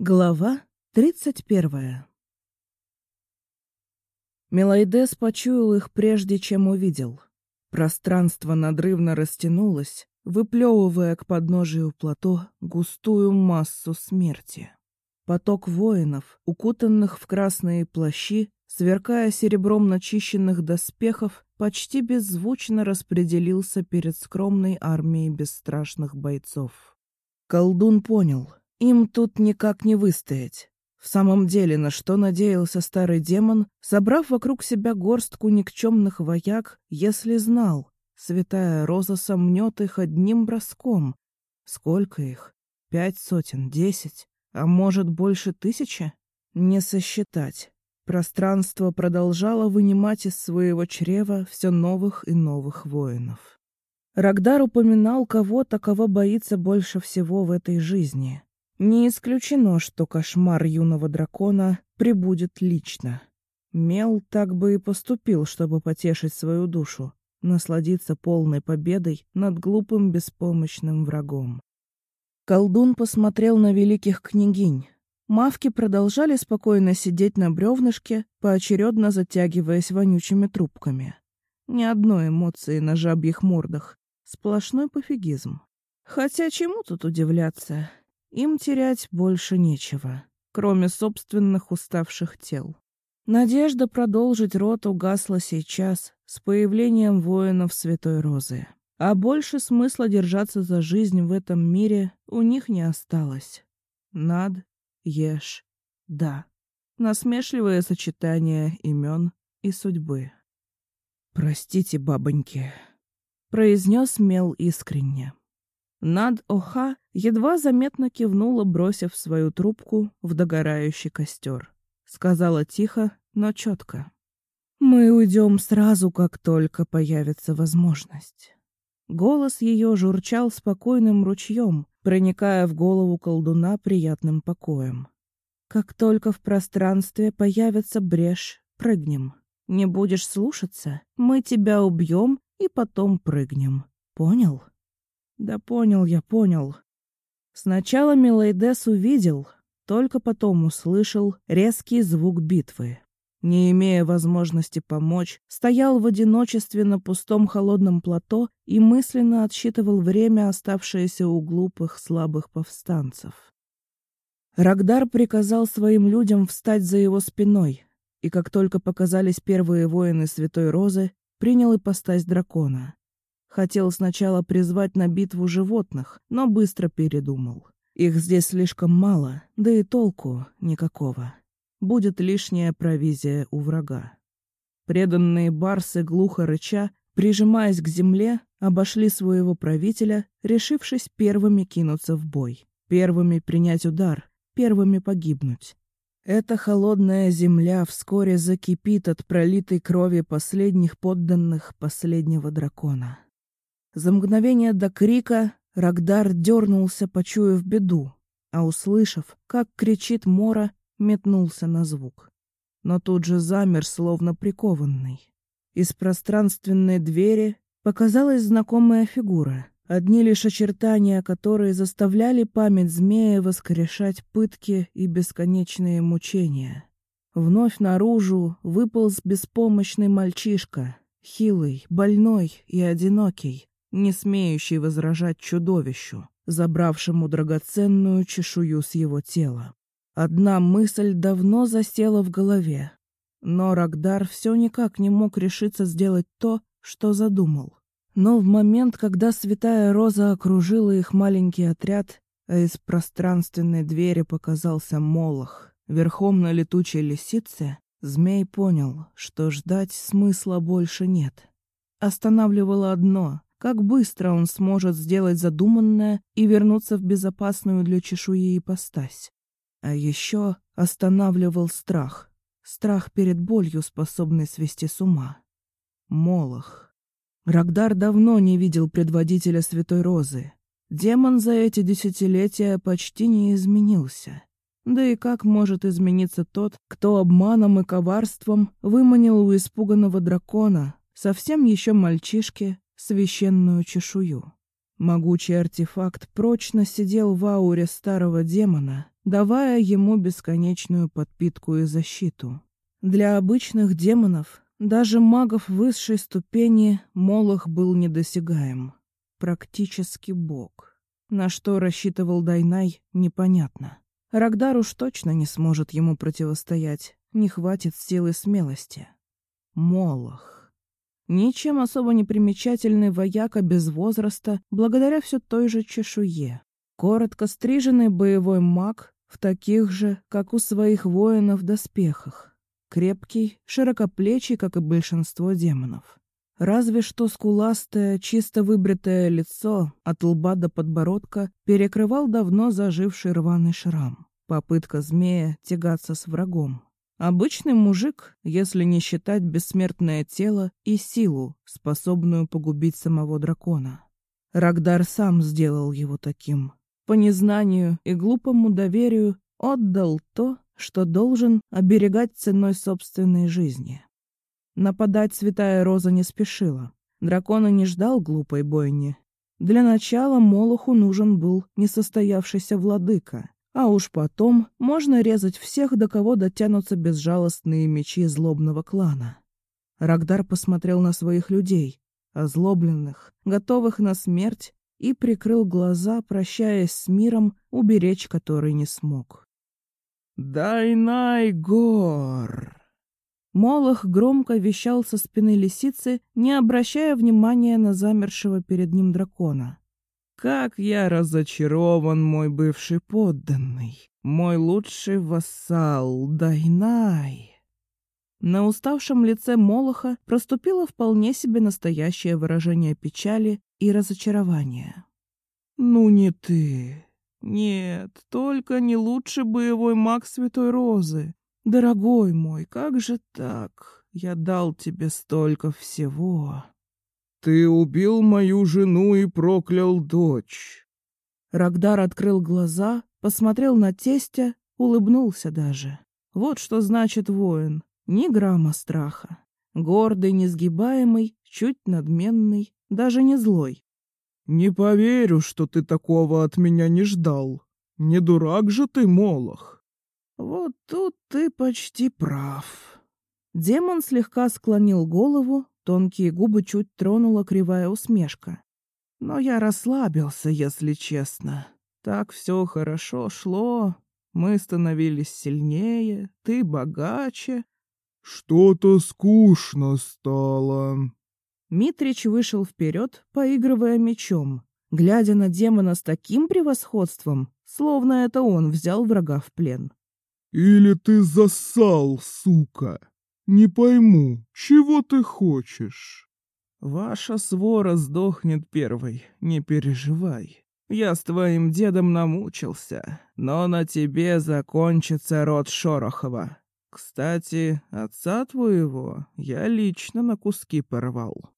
Глава тридцать первая Мелайдес почуял их прежде, чем увидел. Пространство надрывно растянулось, выплевывая к подножию плато густую массу смерти. Поток воинов, укутанных в красные плащи, сверкая серебром начищенных доспехов, почти беззвучно распределился перед скромной армией бесстрашных бойцов. Колдун понял, им тут никак не выстоять. В самом деле, на что надеялся старый демон, собрав вокруг себя горстку никчемных вояк, если знал, святая роза сомнет их одним броском. Сколько их? Пять сотен, десять, а может больше тысячи? Не сосчитать. Пространство продолжало вынимать из своего чрева все новых и новых воинов. Рагдар упоминал кого-то, кого боится больше всего в этой жизни — не исключено, что кошмар юного дракона прибудет лично. Мел так бы и поступил, чтобы потешить свою душу, насладиться полной победой над глупым беспомощным врагом. Колдун посмотрел на великих княгинь. Мавки продолжали спокойно сидеть на бревнышке, поочередно затягиваясь вонючими трубками. Ни одной эмоции на жабьих мордах. Сплошной пофигизм. Хотя чему тут удивляться? Им терять больше нечего, кроме собственных уставших тел. Надежда продолжить рот угасла сейчас с появлением воинов Святой Розы. А больше смысла держаться за жизнь в этом мире у них не осталось. Над, ешь, да. Насмешливое сочетание имен и судьбы. «Простите, бабоньки», — произнес Мел искренне. Над Оха едва заметно кивнула, бросив свою трубку в догорающий костер. Сказала тихо, но четко. «Мы уйдем сразу, как только появится возможность». Голос ее журчал спокойным ручьем, проникая в голову колдуна приятным покоем. «Как только в пространстве появится брешь, прыгнем. Не будешь слушаться, мы тебя убьем и потом прыгнем. Понял?» Да понял я, понял. Сначала Милайдес увидел, только потом услышал резкий звук битвы. Не имея возможности помочь, стоял в одиночестве на пустом холодном плато и мысленно отсчитывал время, оставшееся у глупых, слабых повстанцев. Рагдар приказал своим людям встать за его спиной, и как только показались первые воины Святой Розы, принял ипостась дракона. Хотел сначала призвать на битву животных, но быстро передумал. Их здесь слишком мало, да и толку никакого. Будет лишняя провизия у врага. Преданные барсы, глухо рыча, прижимаясь к земле, обошли своего правителя, решившись первыми кинуться в бой, первыми принять удар, первыми погибнуть. Эта холодная земля вскоре закипит от пролитой крови последних подданных последнего дракона. За мгновение до крика Рагдар дернулся, почуяв беду, а услышав, как кричит Мора, метнулся на звук. Но тут же замер, словно прикованный. Из пространственной двери показалась знакомая фигура, одни лишь очертания которой заставляли память змея воскрешать пытки и бесконечные мучения. Вновь наружу выполз беспомощный мальчишка, хилый, больной и одинокий, не смеющий возражать чудовищу, забравшему драгоценную чешую с его тела. Одна мысль давно засела в голове, но Рагдар все никак не мог решиться сделать то, что задумал. Но в момент, когда святая роза окружила их маленький отряд, а из пространственной двери показался Молох, верхом на летучей лисице, змей понял, что ждать смысла больше нет. Останавливало одно как быстро он сможет сделать задуманное и вернуться в безопасную для чешуи ипостась. А еще останавливал страх. Страх перед болью, способный свести с ума. Молох. Рагдар давно не видел предводителя Святой Розы. Демон за эти десятилетия почти не изменился. Да и как может измениться тот, кто обманом и коварством выманил у испуганного дракона, совсем еще мальчишки, священную чешую. Могучий артефакт прочно сидел в ауре старого демона, давая ему бесконечную подпитку и защиту. Для обычных демонов, даже магов высшей ступени, Молох был недосягаем. Практически бог. На что рассчитывал Дайнай, непонятно. Рагдар уж точно не сможет ему противостоять, не хватит силы смелости. Молох. Ничем особо не примечательный вояка без возраста, благодаря все той же чешуе. Коротко стриженный боевой маг в таких же, как у своих воинов, доспехах. Крепкий, широкоплечий, как и большинство демонов. Разве что скуластое, чисто выбритое лицо от лба до подбородка перекрывал давно заживший рваный шрам. Попытка змея тягаться с врагом. Обычный мужик, если не считать бессмертное тело и силу, способную погубить самого дракона. Рагдар сам сделал его таким. По незнанию и глупому доверию отдал то, что должен оберегать ценой собственной жизни. Нападать святая Роза не спешила. Дракона не ждал глупой бойни. Для начала Молоху нужен был несостоявшийся владыка, а уж потом можно резать всех, до кого дотянутся безжалостные мечи злобного клана. Рагдар посмотрел на своих людей, озлобленных, готовых на смерть, и прикрыл глаза, прощаясь с миром, уберечь который не смог. «Дай-най-гор!» Молох громко вещал со спины лисицы, не обращая внимания на замершего перед ним дракона. «Как я разочарован, мой бывший подданный, мой лучший вассал Дайнай!» На уставшем лице Молоха проступило вполне себе настоящее выражение печали и разочарования. «Ну не ты. Нет, только не лучший боевой маг Святой Розы. Дорогой мой, как же так? Я дал тебе столько всего. Ты убил мою жену и проклял дочь. Рагдар открыл глаза, посмотрел на тестя, улыбнулся даже. Вот что значит воин. Ни грамма страха. Гордый, несгибаемый, чуть надменный, даже не злой. «Не поверю, что ты такого от меня не ждал. Не дурак же ты, Молох!» Вот тут ты почти прав. Демон слегка склонил голову, тонкие губы чуть тронула кривая усмешка. Но я расслабился, если честно. Так все хорошо шло. Мы становились сильнее, ты богаче. Что-то скучно стало. Митрич вышел вперед, поигрывая мечом, глядя на демона с таким превосходством, словно это он взял врага в плен. «Или ты засал, сука? Не пойму, чего ты хочешь?» «Ваша свора сдохнет первой, не переживай. Я с твоим дедом намучился, но на тебе закончится род Шорохова. Кстати, отца твоего я лично на куски порвал».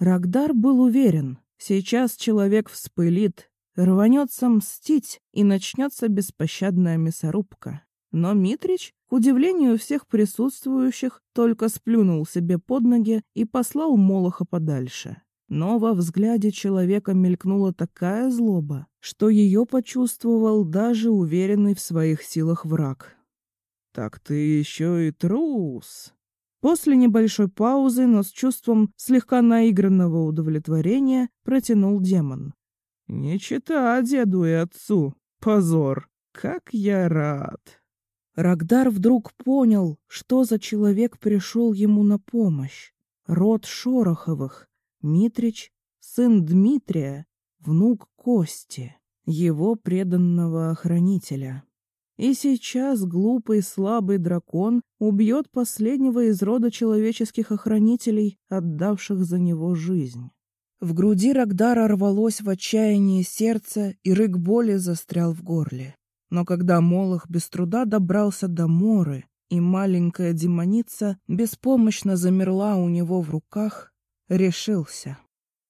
Рагдар был уверен, сейчас человек вспылит, рванется мстить и начнется беспощадная мясорубка. Но Митрич, к удивлению всех присутствующих, только сплюнул себе под ноги и послал Молоха подальше. Но во взгляде человека мелькнула такая злоба, что ее почувствовал даже уверенный в своих силах враг. «Так ты еще и трус!» После небольшой паузы, но с чувством слегка наигранного удовлетворения, протянул демон. «Не чита деду и отцу. Позор! Как я рад!» Рагдар вдруг понял, что за человек пришел ему на помощь. Род Шороховых, Митрич, сын Дмитрия, внук Кости, его преданного охранителя. И сейчас глупый слабый дракон убьет последнего из рода человеческих охранителей, отдавших за него жизнь. В груди Рагдара рвалось в отчаянии сердце, и рык боли застрял в горле. Но когда Молох без труда добрался до Моры, и маленькая демоница беспомощно замерла у него в руках, решился.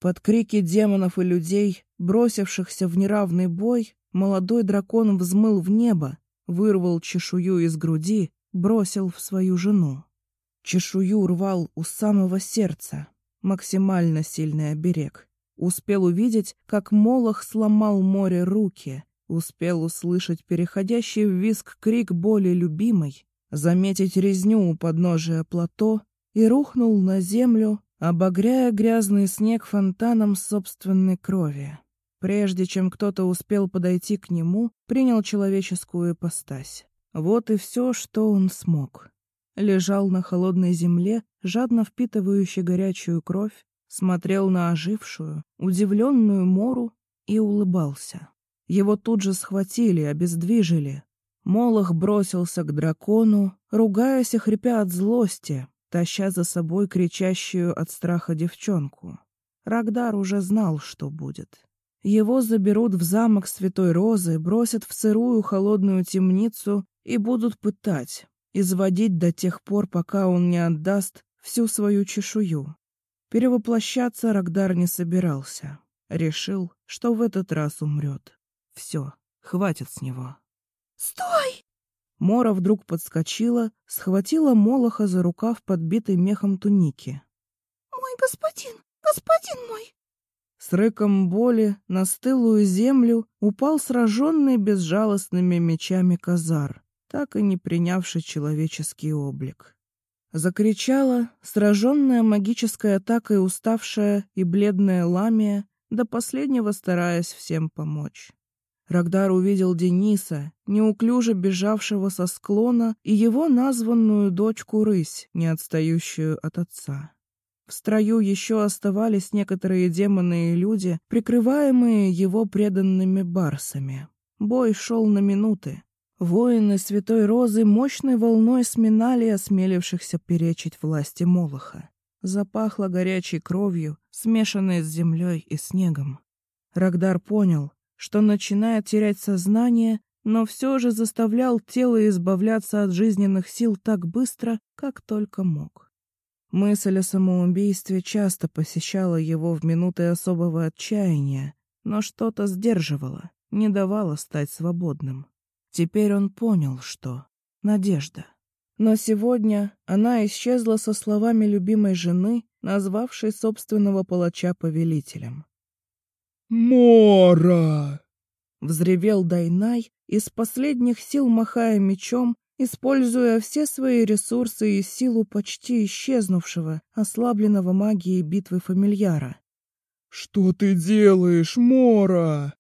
Под крики демонов и людей, бросившихся в неравный бой, молодой дракон взмыл в небо, вырвал чешую из груди, бросил в свою жену. Чешую рвал у самого сердца, максимально сильный оберег. Успел увидеть, как Молох сломал море руки, Успел услышать переходящий в виск крик боли любимой, заметить резню у подножия плато и рухнул на землю, обогряя грязный снег фонтаном собственной крови. Прежде чем кто-то успел подойти к нему, принял человеческую ипостась. Вот и все, что он смог. Лежал на холодной земле, жадно впитывающий горячую кровь, смотрел на ожившую, удивленную Мору и улыбался. Его тут же схватили, обездвижили. Молох бросился к дракону, ругаясь и хрипя от злости, таща за собой кричащую от страха девчонку. Рагдар уже знал, что будет. Его заберут в замок Святой Розы, бросят в сырую холодную темницу и будут пытать, изводить до тех пор, пока он не отдаст всю свою чешую. Перевоплощаться Рагдар не собирался. Решил, что в этот раз умрет. Все, хватит с него. «Стой!» Мора вдруг подскочила, схватила Молоха за рукав, подбитый мехом туники. «Мой господин, господин мой!» С рыком боли на стылую землю упал сраженный безжалостными мечами Казар, так и не принявший человеческий облик. Закричала, сраженная магической атакой уставшая и бледная Ламия, до последнего стараясь всем помочь. Рагдар увидел Дениса, неуклюже бежавшего со склона, и его названную дочку Рысь, не отстающую от отца. В строю еще оставались некоторые демоны и люди, прикрываемые его преданными барсами. Бой шел на минуты. Воины Святой Розы мощной волной сминали осмелившихся перечить власти Молоха. Запахло горячей кровью, смешанной с землей и снегом. Рагдар понял, что начинает терять сознание, но все же заставлял тело избавляться от жизненных сил так быстро, как только мог. Мысль о самоубийстве часто посещала его в минуты особого отчаяния, но что-то сдерживало, не давало стать свободным. Теперь он понял, что... Надежда. Но сегодня она исчезла со словами любимой жены, назвавшей собственного палача повелителем. «Мора!» — взревел Дайнай, из последних сил махая мечом, используя все свои ресурсы и силу почти исчезнувшего, ослабленного магией битвы фамильяра. «Что ты делаешь, Мора?»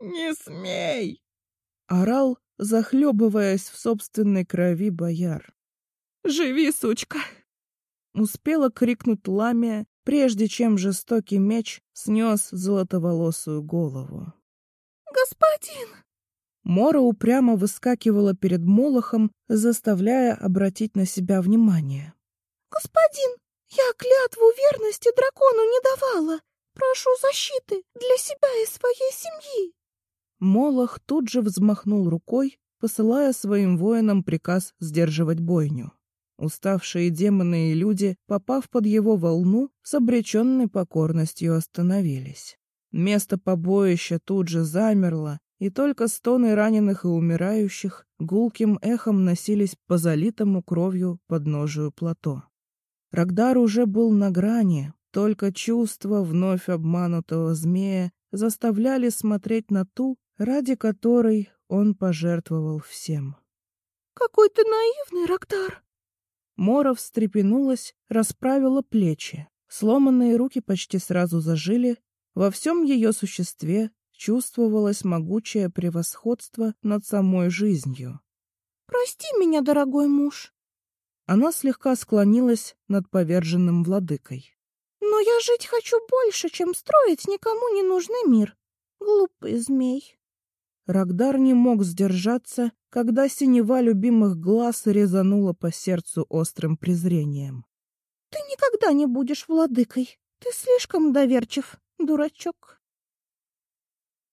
«Не смей!» — орал, захлебываясь в собственной крови бояр. «Живи, сучка!» Успела крикнуть Ламия, прежде чем жестокий меч снес золотоволосую голову. «Господин!» Мора упрямо выскакивала перед Молохом, заставляя обратить на себя внимание. «Господин, я клятву верности дракону не давала. Прошу защиты для себя и своей семьи». Молох тут же взмахнул рукой, посылая своим воинам приказ сдерживать бойню. Уставшие демоны и люди, попав под его волну, с обреченной покорностью остановились. Место побоища тут же замерло, и только стоны раненых и умирающих гулким эхом носились по залитому кровью подножию плато. Рагдар уже был на грани, только чувства вновь обманутого змея заставляли смотреть на ту, ради которой он пожертвовал всем. «Какой ты наивный, Рагдар!» Мора встрепенулась, расправила плечи. Сломанные руки почти сразу зажили. Во всем ее существе чувствовалось могучее превосходство над самой жизнью. «Прости меня, дорогой муж!» Она слегка склонилась над поверженным владыкой. «Но я жить хочу больше, чем строить никому не нужный мир. Глупый змей!» Рагдар не мог сдержаться, когда синева любимых глаз резанула по сердцу острым презрением. «Ты никогда не будешь владыкой. Ты слишком доверчив, дурачок».